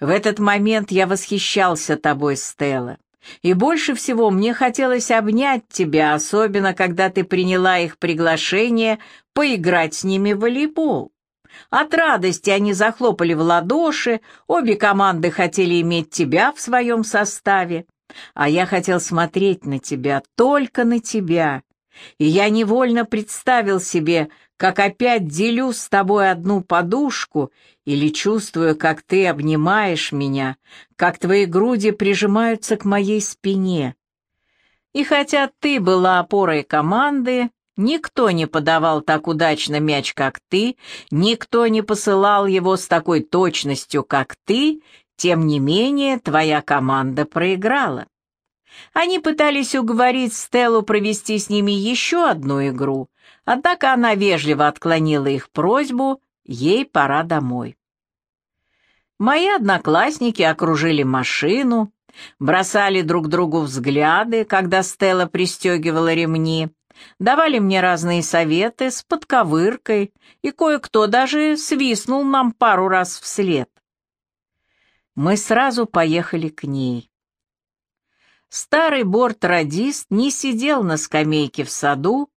В этот момент я восхищался тобой, Стелла. И больше всего мне хотелось обнять тебя, особенно когда ты приняла их приглашение поиграть с ними в волейбол. От радости они захлопали в ладоши, обе команды хотели иметь тебя в своем составе, а я хотел смотреть на тебя, только на тебя. И я невольно представил себе, как опять делю с тобой одну подушку или чувствую, как ты обнимаешь меня, как твои груди прижимаются к моей спине. И хотя ты была опорой команды, никто не подавал так удачно мяч, как ты, никто не посылал его с такой точностью, как ты, тем не менее твоя команда проиграла. Они пытались уговорить Стеллу провести с ними еще одну игру, однако она вежливо отклонила их просьбу, ей пора домой. Мои одноклассники окружили машину, бросали друг другу взгляды, когда Стелла пристегивала ремни, давали мне разные советы с подковыркой, и кое-кто даже свистнул нам пару раз вслед. Мы сразу поехали к ней. Старый борт-радист не сидел на скамейке в саду,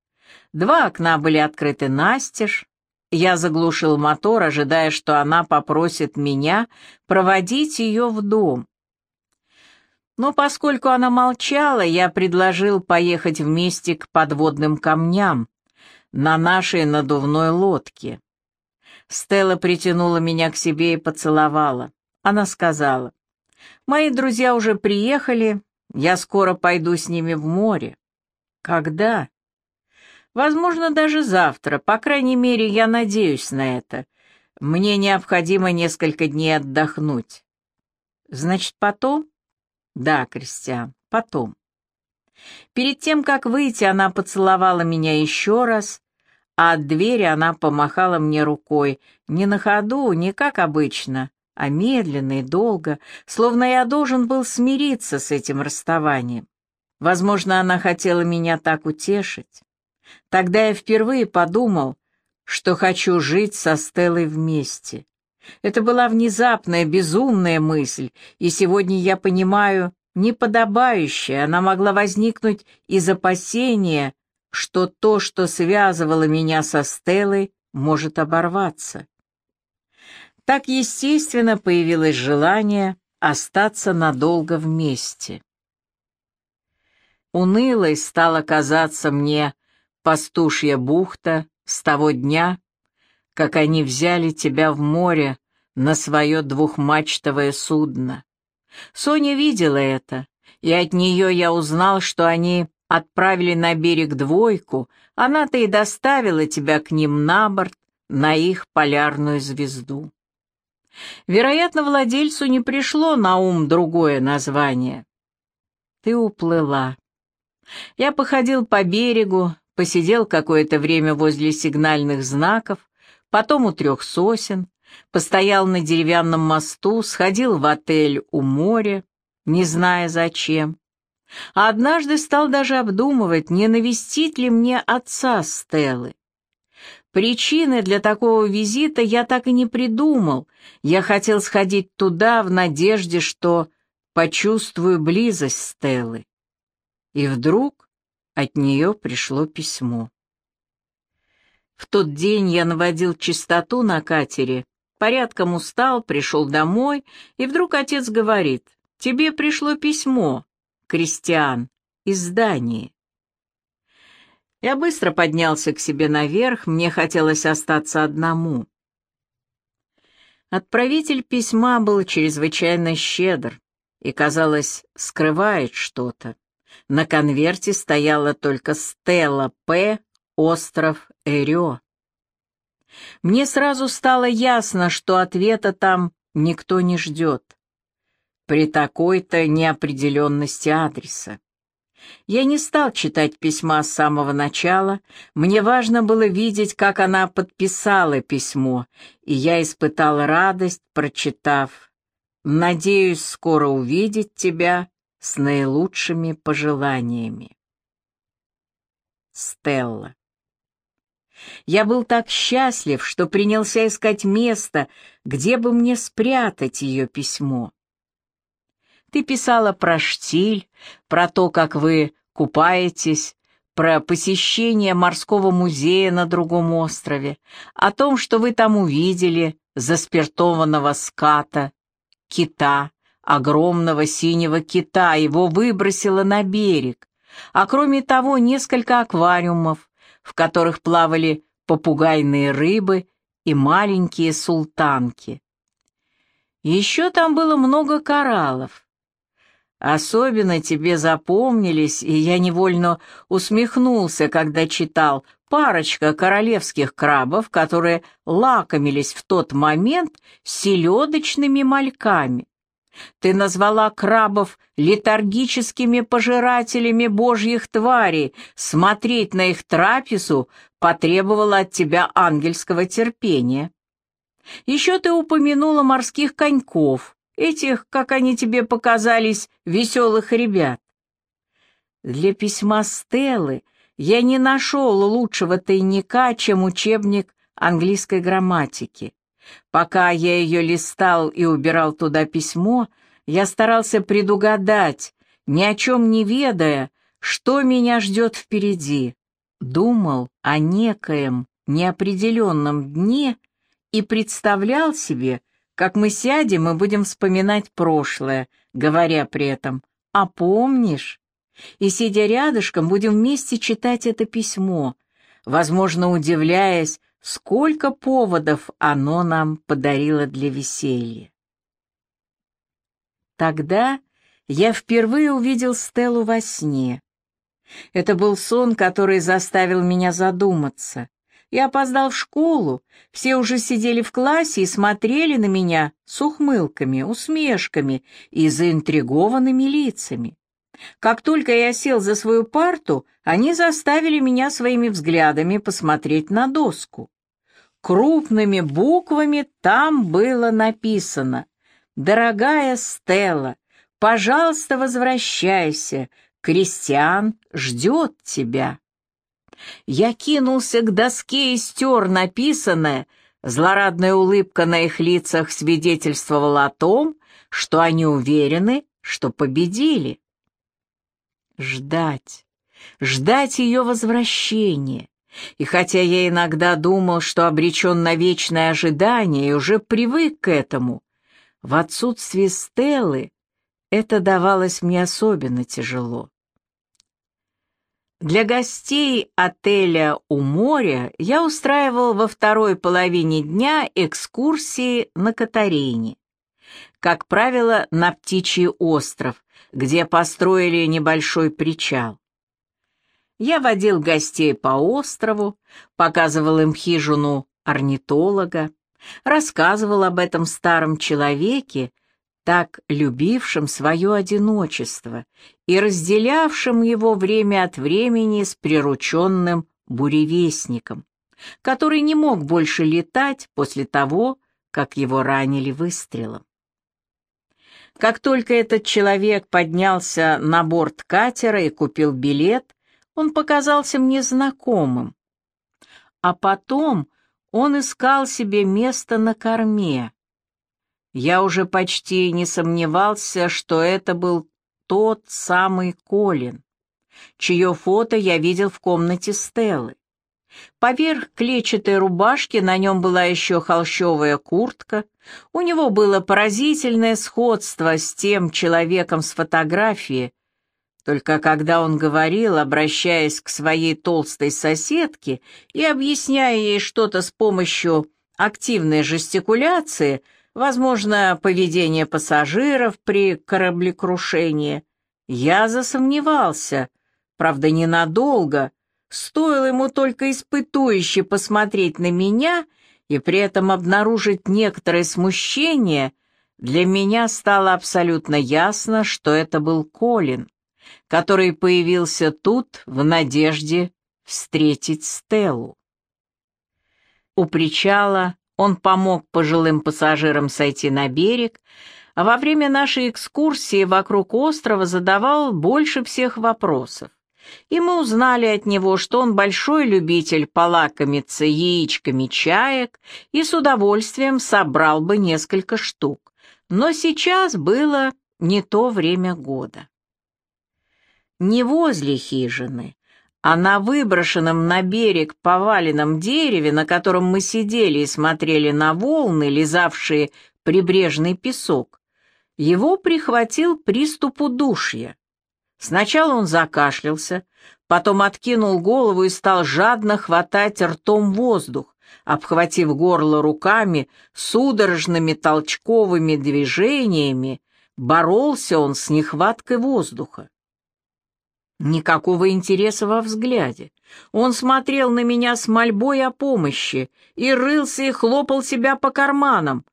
два окна были открыты настежь, я заглушил мотор, ожидая, что она попросит меня проводить ее в дом. Но поскольку она молчала, я предложил поехать вместе к подводным камням на нашей надувной лодке. Стелла притянула меня к себе и поцеловала. Она сказала, «Мои друзья уже приехали, я скоро пойду с ними в море». «Когда?» Возможно, даже завтра, по крайней мере, я надеюсь на это. Мне необходимо несколько дней отдохнуть. Значит, потом? Да, Кристиан, потом. Перед тем, как выйти, она поцеловала меня еще раз, а от двери она помахала мне рукой, не на ходу, не как обычно, а медленно и долго, словно я должен был смириться с этим расставанием. Возможно, она хотела меня так утешить. Тогда я впервые подумал, что хочу жить со Стеллой вместе. Это была внезапная, безумная мысль, и сегодня я понимаю, неподобающая, она могла возникнуть из опасения, что то, что связывало меня со Стеллой, может оборваться. Так естественно появилось желание остаться надолго вместе. Унылой стало казаться мне пастушья бухта с того дня, как они взяли тебя в море на свое двухмачтовое судно. Соня видела это, и от нее я узнал, что они отправили на берег двойку, она-то и доставила тебя к ним на борт, на их полярную звезду. Вероятно, владельцу не пришло на ум другое название. Ты уплыла. Я походил по берегу, посидел какое-то время возле сигнальных знаков, потом у трех сосен, постоял на деревянном мосту, сходил в отель у моря, не зная зачем. А однажды стал даже обдумывать, не навестить ли мне отца Стеллы. Причины для такого визита я так и не придумал. Я хотел сходить туда в надежде, что почувствую близость Стеллы. И вдруг от нее пришло письмо. В тот день я наводил чистоту на катере, порядком устал, пришел домой, и вдруг отец говорит, «Тебе пришло письмо, Кристиан, из здания». Я быстро поднялся к себе наверх, мне хотелось остаться одному. Отправитель письма был чрезвычайно щедр и, казалось, скрывает что-то. На конверте стояла только Стелла П. Остров Эрё. Мне сразу стало ясно, что ответа там никто не ждет. При такой-то неопределенности адреса. Я не стал читать письма с самого начала, мне важно было видеть, как она подписала письмо, и я испытал радость, прочитав «Надеюсь скоро увидеть тебя с наилучшими пожеланиями. Стелла. Я был так счастлив, что принялся искать место, где бы мне спрятать ее письмо. Ты писала про штиль, про то, как вы купаетесь, про посещение морского музея на другом острове, о том, что вы там увидели заспиртованного ската, кита, огромного синего кита, его выбросило на берег, а кроме того несколько аквариумов, в которых плавали попугайные рыбы и маленькие султанки. Еще там было много кораллов, Особенно тебе запомнились, и я невольно усмехнулся, когда читал парочка королевских крабов, которые лакомились в тот момент селедочными мальками. Ты назвала крабов летаргическими пожирателями божьих тварей, смотреть на их трапезу потребовало от тебя ангельского терпения. Еще ты упомянула морских коньков, этих, как они тебе показались, веселых ребят. Для письма Стеллы я не нашел лучшего тайника, чем учебник английской грамматики. Пока я ее листал и убирал туда письмо, я старался предугадать, ни о чем не ведая, что меня ждет впереди. Думал о некоем неопределенном дне и представлял себе, как мы сядем и будем вспоминать прошлое, говоря при этом «А помнишь?» И, сидя рядышком, будем вместе читать это письмо, возможно, удивляясь, сколько поводов оно нам подарило для веселья. Тогда я впервые увидел Стеллу во сне. Это был сон, который заставил меня задуматься. Я опоздал в школу, все уже сидели в классе и смотрели на меня с ухмылками, усмешками и заинтригованными лицами. Как только я сел за свою парту, они заставили меня своими взглядами посмотреть на доску. Крупными буквами там было написано «Дорогая Стелла, пожалуйста, возвращайся, Кристиан ждет тебя». Я кинулся к доске и стер написанное, злорадная улыбка на их лицах свидетельствовала о том, что они уверены, что победили. Ждать, ждать ее возвращения. И хотя я иногда думал, что обречен на вечное ожидание и уже привык к этому, в отсутствие Стеллы это давалось мне особенно тяжело. Для гостей отеля у моря я устраивал во второй половине дня экскурсии на Катарине. Как правило, на Птичий остров, где построили небольшой причал. Я водил гостей по острову, показывал им хижину орнитолога, рассказывал об этом старом человеке, так любившим свое одиночество и разделявшим его время от времени с прирученным буревестником, который не мог больше летать после того, как его ранили выстрелом. Как только этот человек поднялся на борт катера и купил билет, он показался мне знакомым. А потом он искал себе место на корме, я уже почти не сомневался, что это был тот самый Колин, чье фото я видел в комнате Стеллы. Поверх клетчатой рубашки на нем была еще холщовая куртка. У него было поразительное сходство с тем человеком с фотографии. Только когда он говорил, обращаясь к своей толстой соседке и объясняя ей что-то с помощью активной жестикуляции – возможно, поведение пассажиров при кораблекрушении. Я засомневался, правда, ненадолго, стоило ему только испытующе посмотреть на меня и при этом обнаружить некоторое смущение, для меня стало абсолютно ясно, что это был Колин, который появился тут в надежде встретить Стеллу. У причала он помог пожилым пассажирам сойти на берег, а во время нашей экскурсии вокруг острова задавал больше всех вопросов. и мы узнали от него, что он большой любитель полакомиться яичками чаек и с удовольствием собрал бы несколько штук. Но сейчас было не то время года. Не возле хижины, а на выброшенном на берег поваленном дереве, на котором мы сидели и смотрели на волны, лизавшие прибрежный песок, его прихватил приступ удушья. Сначала он закашлялся, потом откинул голову и стал жадно хватать ртом воздух, обхватив горло руками, судорожными толчковыми движениями, боролся он с нехваткой воздуха. Никакого интереса во взгляде. Он смотрел на меня с мольбой о помощи и рылся и хлопал себя по карманам.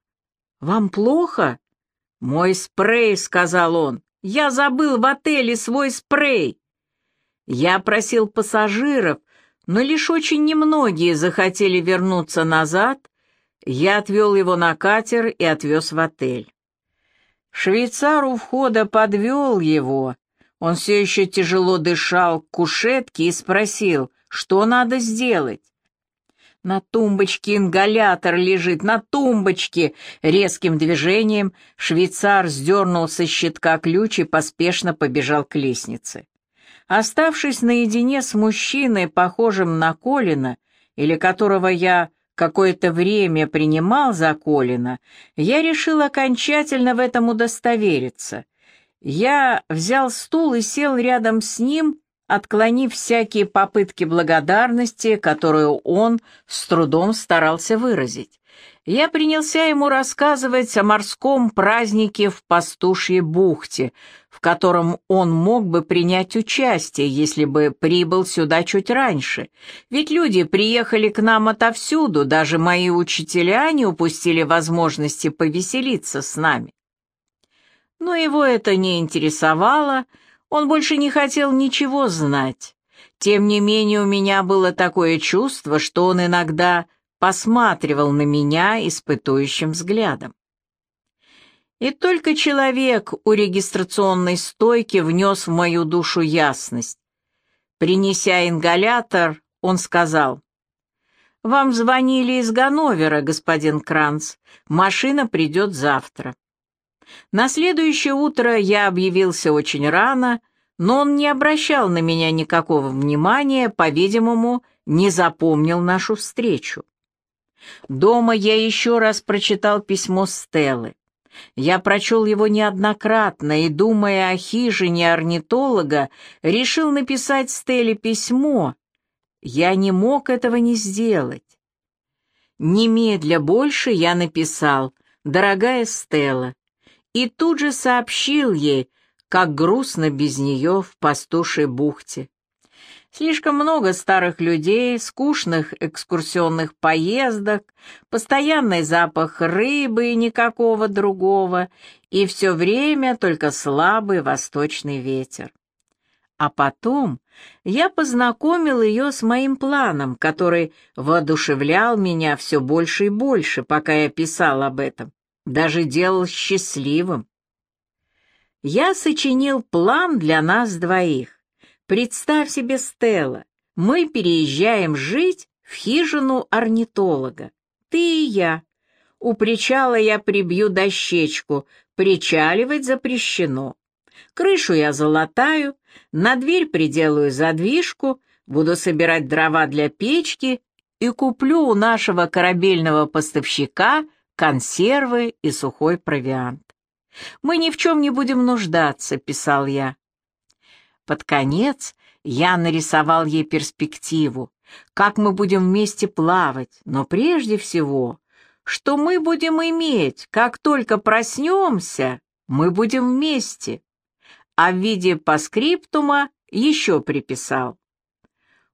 «Вам плохо?» «Мой спрей», — сказал он. «Я забыл в отеле свой спрей». Я просил пассажиров, но лишь очень немногие захотели вернуться назад. Я отвел его на катер и отвез в отель. Швейцар у входа подвел его, он все еще тяжело дышал к кушетке и спросил, что надо сделать. На тумбочке ингалятор лежит, на тумбочке. Резким движением швейцар сдернул со щитка ключ и поспешно побежал к лестнице. Оставшись наедине с мужчиной, похожим на Колина, или которого я какое-то время принимал за Колина, я решил окончательно в этом удостовериться — я взял стул и сел рядом с ним, отклонив всякие попытки благодарности, которую он с трудом старался выразить. Я принялся ему рассказывать о морском празднике в Пастушьей бухте, в котором он мог бы принять участие, если бы прибыл сюда чуть раньше. Ведь люди приехали к нам отовсюду, даже мои учителя не упустили возможности повеселиться с нами. Но его это не интересовало, он больше не хотел ничего знать. Тем не менее, у меня было такое чувство, что он иногда посматривал на меня испытующим взглядом. И только человек у регистрационной стойки внес в мою душу ясность. Принеся ингалятор, он сказал, «Вам звонили из Ганновера, господин Кранц. Машина придет завтра». На следующее утро я объявился очень рано, но он не обращал на меня никакого внимания, по-видимому, не запомнил нашу встречу. Дома я еще раз прочитал письмо Стеллы. Я прочел его неоднократно и, думая о хижине орнитолога, решил написать Стелле письмо. Я не мог этого не сделать. Немедля больше я написал «Дорогая Стелла, и тут же сообщил ей, как грустно без нее в пастушей бухте. Слишком много старых людей, скучных экскурсионных поездок, постоянный запах рыбы и никакого другого, и все время только слабый восточный ветер. А потом я познакомил ее с моим планом, который воодушевлял меня все больше и больше, пока я писал об этом даже делал счастливым. Я сочинил план для нас двоих. Представь себе, Стелла, мы переезжаем жить в хижину орнитолога. Ты и я. У причала я прибью дощечку, причаливать запрещено. Крышу я залатаю, на дверь приделаю задвижку, буду собирать дрова для печки и куплю у нашего корабельного поставщика консервы и сухой провиант. «Мы ни в чем не будем нуждаться», — писал я. Под конец я нарисовал ей перспективу, как мы будем вместе плавать, но прежде всего, что мы будем иметь, как только проснемся, мы будем вместе. А в виде паскриптума еще приписал.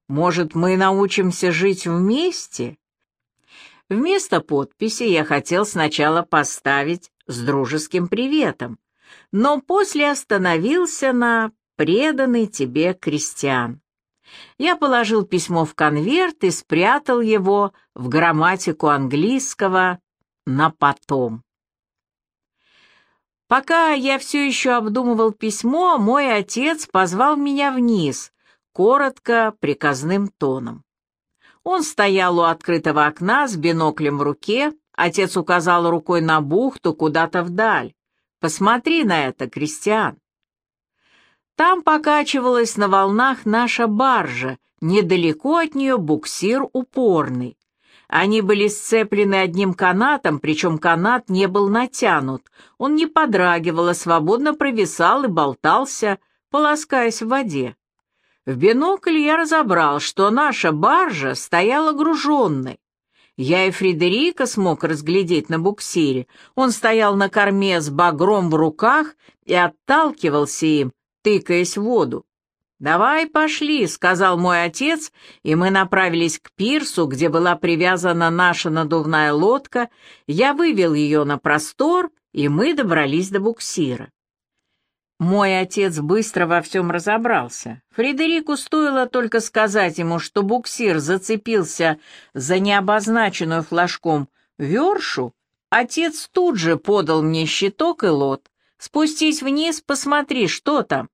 Может, мы научимся жить вместе? Вместо подписи я хотел сначала поставить с дружеским приветом, но после остановился на «преданный тебе крестьян». Я положил письмо в конверт и спрятал его в грамматику английского на потом. Пока я все еще обдумывал письмо, мой отец позвал меня вниз, коротко, приказным тоном. Он стоял у открытого окна с биноклем в руке, отец указал рукой на бухту куда-то вдаль. «Посмотри на это, Кристиан!» Там покачивалась на волнах наша баржа, недалеко от нее буксир упорный. Они были сцеплены одним канатом, причем канат не был натянут. Он не подрагивал, а свободно провисал и болтался, полоскаясь в воде. В бинокль я разобрал, что наша баржа стояла груженной. Я и Фредерика смог разглядеть на буксире. Он стоял на корме с багром в руках и отталкивался им, тыкаясь в воду. «Давай пошли», — сказал мой отец, и мы направились к пирсу, где была привязана наша надувная лодка. Я вывел ее на простор, и мы добрались до буксира. Мой отец быстро во всем разобрался. Фредерику стоило только сказать ему, что буксир зацепился за необозначенную флажком вершу, отец тут же подал мне щиток и лот. «Спустись вниз, посмотри, что там».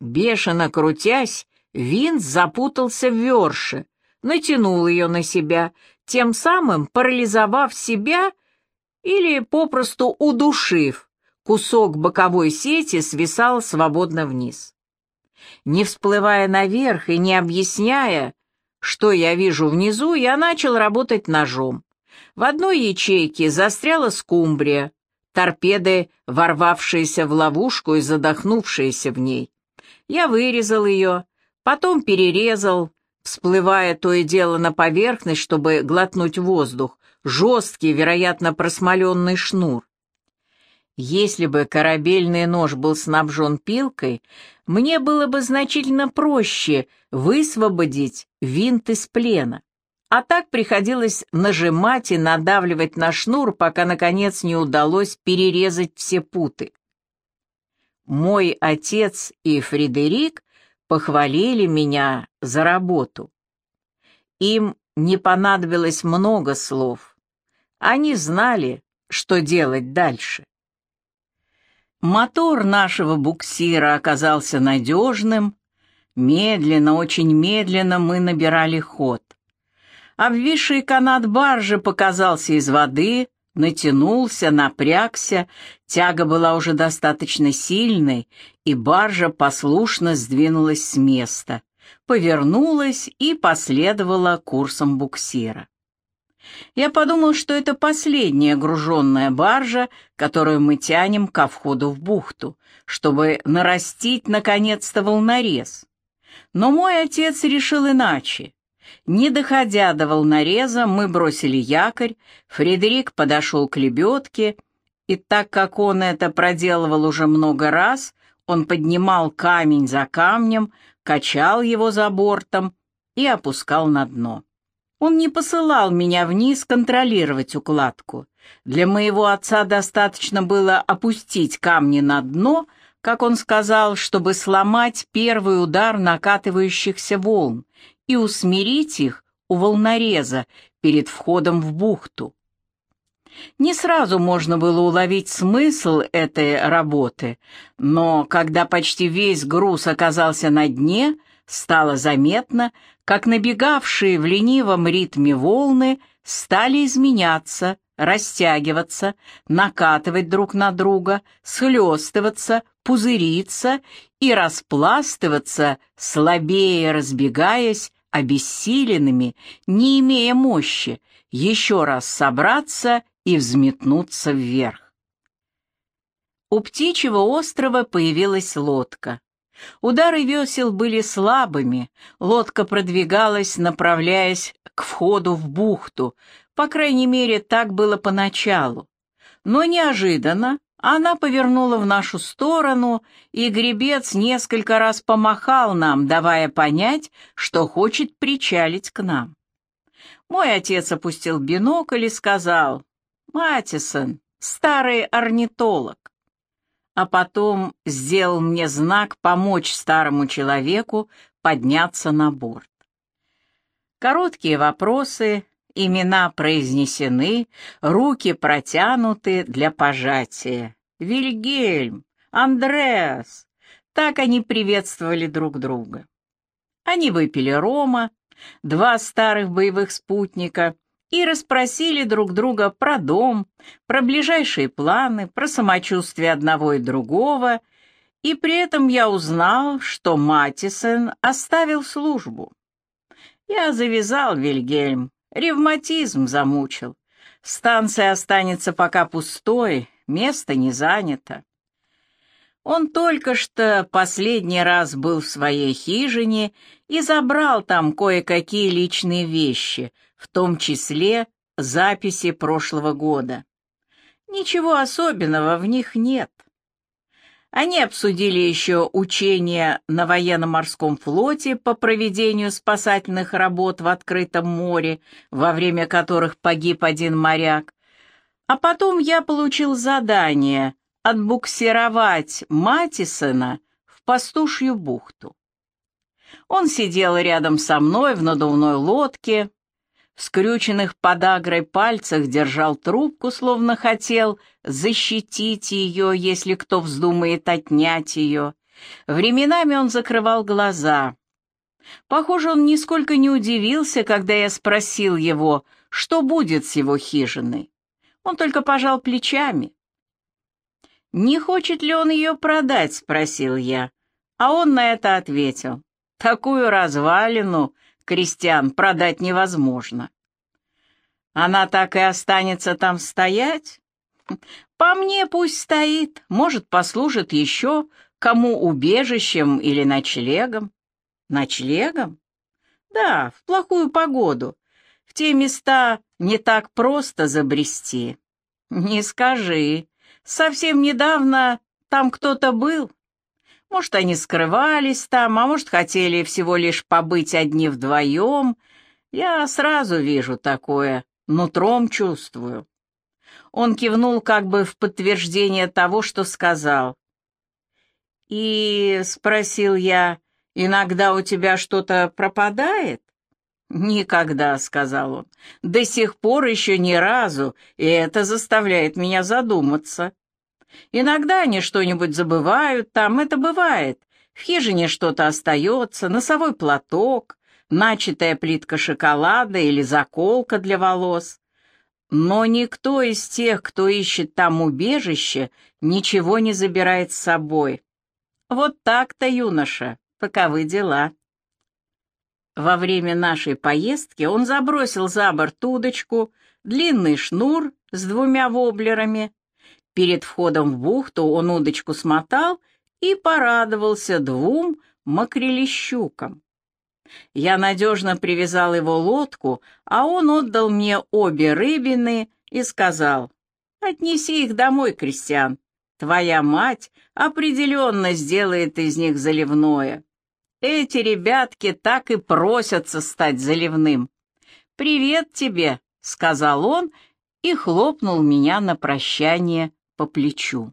Бешено крутясь, винт запутался в верше, натянул ее на себя, тем самым парализовав себя или попросту удушив, Кусок боковой сети свисал свободно вниз. Не всплывая наверх и не объясняя, что я вижу внизу, я начал работать ножом. В одной ячейке застряла скумбрия, торпеды, ворвавшиеся в ловушку и задохнувшиеся в ней. Я вырезал ее, потом перерезал, всплывая то и дело на поверхность, чтобы глотнуть воздух, жесткий, вероятно, просмоленный шнур. Если бы корабельный нож был снабжен пилкой, мне было бы значительно проще высвободить винт из плена. А так приходилось нажимать и надавливать на шнур, пока, наконец, не удалось перерезать все путы. Мой отец и Фредерик похвалили меня за работу. Им не понадобилось много слов. Они знали, что делать дальше. Мотор нашего буксира оказался надежным. Медленно, очень медленно мы набирали ход. Обвисший канат баржи показался из воды, натянулся, напрягся, тяга была уже достаточно сильной, и баржа послушно сдвинулась с места, повернулась и последовала курсом буксира. Я подумал, что это последняя груженная баржа, которую мы тянем ко входу в бухту, чтобы нарастить, наконец-то, волнорез. Но мой отец решил иначе. Не доходя до волнореза, мы бросили якорь, Фредерик подошел к лебедке, и так как он это проделывал уже много раз, он поднимал камень за камнем, качал его за бортом и опускал на дно. Он не посылал меня вниз контролировать укладку. Для моего отца достаточно было опустить камни на дно, как он сказал, чтобы сломать первый удар накатывающихся волн и усмирить их у волнореза перед входом в бухту. Не сразу можно было уловить смысл этой работы, но когда почти весь груз оказался на дне, стало заметно, как набегавшие в ленивом ритме волны стали изменяться, растягиваться, накатывать друг на друга, схлестываться, пузыриться и распластываться, слабее разбегаясь, обессиленными, не имея мощи, еще раз собраться и взметнуться вверх. У птичьего острова появилась лодка. Удары весел были слабыми, лодка продвигалась, направляясь к входу в бухту, по крайней мере, так было поначалу. Но неожиданно она повернула в нашу сторону, и гребец несколько раз помахал нам, давая понять, что хочет причалить к нам. Мой отец опустил бинокль и сказал, «Матисон, старый орнитолог, а потом сделал мне знак помочь старому человеку подняться на борт. Короткие вопросы, имена произнесены, руки протянуты для пожатия. Вильгельм, Андреас, так они приветствовали друг друга. Они выпили рома, два старых боевых спутника, и расспросили друг друга про дом, про ближайшие планы, про самочувствие одного и другого, и при этом я узнал, что Матисен оставил службу. Я завязал, Вильгельм, ревматизм замучил. Станция останется пока пустой, место не занято. Он только что последний раз был в своей хижине и забрал там кое-какие личные вещи, в том числе записи прошлого года. Ничего особенного в них нет. Они обсудили еще учения на военно-морском флоте по проведению спасательных работ в открытом море, во время которых погиб один моряк. А потом я получил задание отбуксировать Матисона в пастушью бухту. Он сидел рядом со мной в надувной лодке, в скрюченных подагрой пальцах держал трубку, словно хотел защитить ее, если кто вздумает отнять ее. Временами он закрывал глаза. Похоже, он нисколько не удивился, когда я спросил его, что будет с его хижиной. Он только пожал плечами. «Не хочет ли он ее продать?» — спросил я. А он на это ответил. «Такую развалину крестьян продать невозможно. Она так и останется там стоять? По мне пусть стоит, может, послужит еще кому убежищем или ночлегом. Ночлегом? Да, в плохую погоду. В те места не так просто забрести. Не скажи. Совсем недавно там кто-то был. Может, они скрывались там, а может, хотели всего лишь побыть одни вдвоем. Я сразу вижу такое, нутром чувствую. Он кивнул как бы в подтверждение того, что сказал. «И, — спросил я, — иногда у тебя что-то пропадает?» «Никогда», — сказал он, — «до сих пор еще ни разу, и это заставляет меня задуматься». Иногда они что-нибудь забывают там, это бывает. В хижине что-то остается, носовой платок, начатая плитка шоколада или заколка для волос. Но никто из тех, кто ищет там убежище, ничего не забирает с собой. Вот так-то, юноша, таковы дела. Во время нашей поездки он забросил за борт удочку, длинный шнур с двумя воблерами, Перед входом в бухту он удочку смотал и порадовался двум макрелищукам. Я надежно привязал его лодку, а он отдал мне обе рыбины и сказал, «Отнеси их домой, крестьян. Твоя мать определенно сделает из них заливное. Эти ребятки так и просятся стать заливным. Привет тебе», — сказал он и хлопнул меня на прощание по плечу.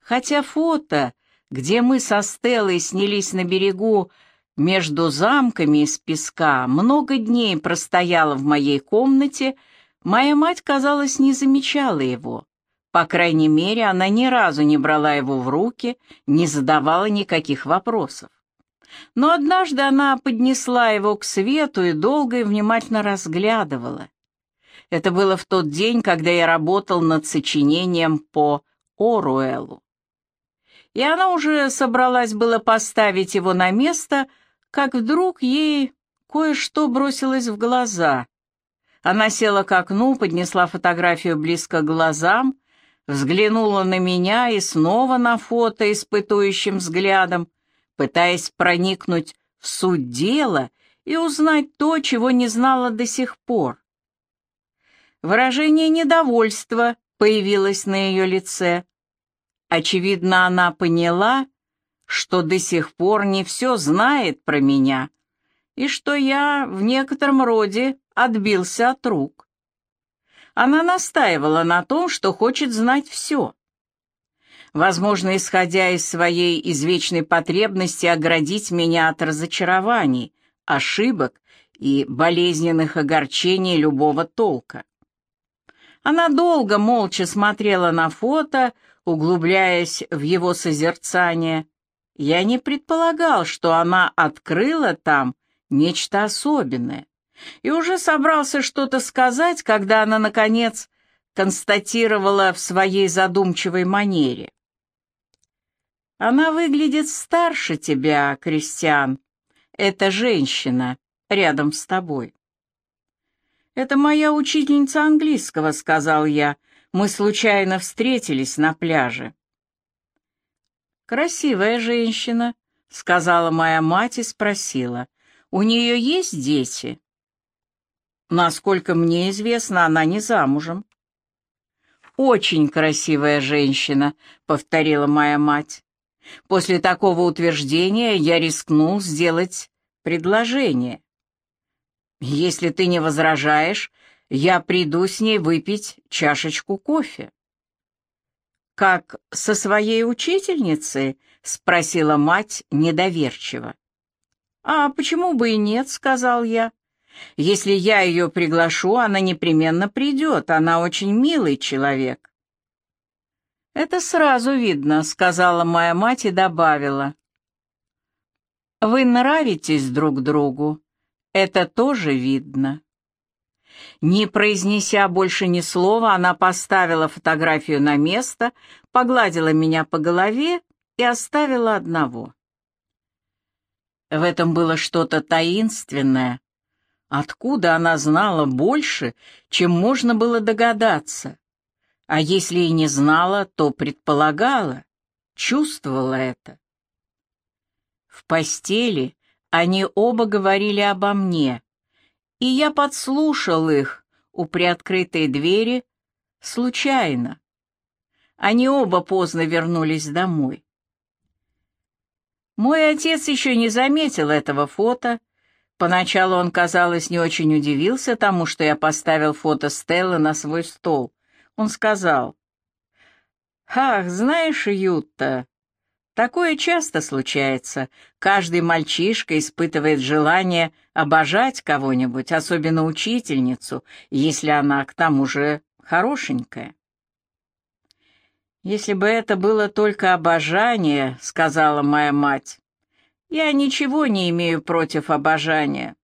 Хотя фото, где мы со Стеллой снялись на берегу между замками из песка, много дней простояло в моей комнате, моя мать, казалось, не замечала его. По крайней мере, она ни разу не брала его в руки, не задавала никаких вопросов. Но однажды она поднесла его к свету и долго и внимательно разглядывала. Это было в тот день, когда я работал над сочинением по Оруэллу. И она уже собралась было поставить его на место, как вдруг ей кое-что бросилось в глаза. Она села к окну, поднесла фотографию близко к глазам, взглянула на меня и снова на фото испытующим взглядом, пытаясь проникнуть в суть дела и узнать то, чего не знала до сих пор. Выражение недовольства появилось на ее лице. Очевидно, она поняла, что до сих пор не все знает про меня, и что я в некотором роде отбился от рук. Она настаивала на том, что хочет знать все. Возможно, исходя из своей извечной потребности оградить меня от разочарований, ошибок и болезненных огорчений любого толка. Она долго молча смотрела на фото, углубляясь в его созерцание. Я не предполагал, что она открыла там нечто особенное, и уже собрался что-то сказать, когда она, наконец, констатировала в своей задумчивой манере. «Она выглядит старше тебя, Кристиан. Это женщина рядом с тобой». «Это моя учительница английского», — сказал я. «Мы случайно встретились на пляже». «Красивая женщина», — сказала моя мать и спросила. «У нее есть дети?» «Насколько мне известно, она не замужем». «Очень красивая женщина», — повторила моя мать. После такого утверждения я рискнул сделать предложение. Если ты не возражаешь, я приду с ней выпить чашечку кофе. «Как со своей учительницей?» — спросила мать недоверчиво. «А почему бы и нет?» — сказал я. «Если я ее приглашу, она непременно придет. Она очень милый человек». «Это сразу видно», — сказала моя мать и добавила. «Вы нравитесь друг другу. Это тоже видно. Не произнеся больше ни слова, она поставила фотографию на место, погладила меня по голове и оставила одного. В этом было что-то таинственное. Откуда она знала больше, чем можно было догадаться? А если и не знала, то предполагала, чувствовала это. В постели они оба говорили обо мне, и я подслушал их у приоткрытой двери случайно. Они оба поздно вернулись домой. Мой отец еще не заметил этого фото. Поначалу он, казалось, не очень удивился тому, что я поставил фото Стеллы на свой стол. Он сказал, «Ах, знаешь, Ютта, Такое часто случается. Каждый мальчишка испытывает желание обожать кого-нибудь, особенно учительницу, если она к тому же хорошенькая. «Если бы это было только обожание», — сказала моя мать, — «я ничего не имею против обожания.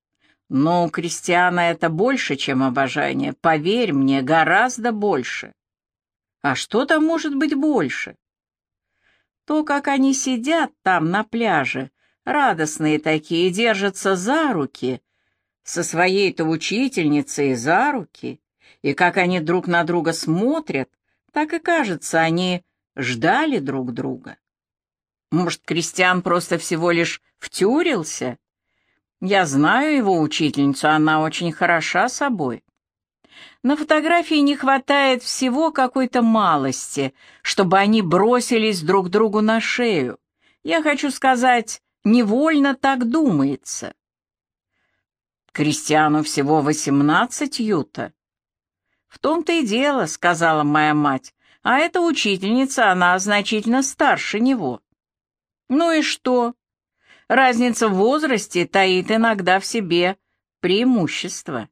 Но у Кристиана это больше, чем обожание, поверь мне, гораздо больше». «А что там может быть больше?» То, как они сидят там на пляже, радостные такие, держатся за руки, со своей-то учительницей за руки, и как они друг на друга смотрят, так и кажется, они ждали друг друга. Может, Кристиан просто всего лишь втюрился? Я знаю его учительницу, она очень хороша собой. На фотографии не хватает всего какой-то малости, чтобы они бросились друг другу на шею. Я хочу сказать, невольно так думается. Кристиану всего восемнадцать, Юта. В том-то и дело, сказала моя мать, а эта учительница, она значительно старше него. Ну и что? Разница в возрасте таит иногда в себе преимущество.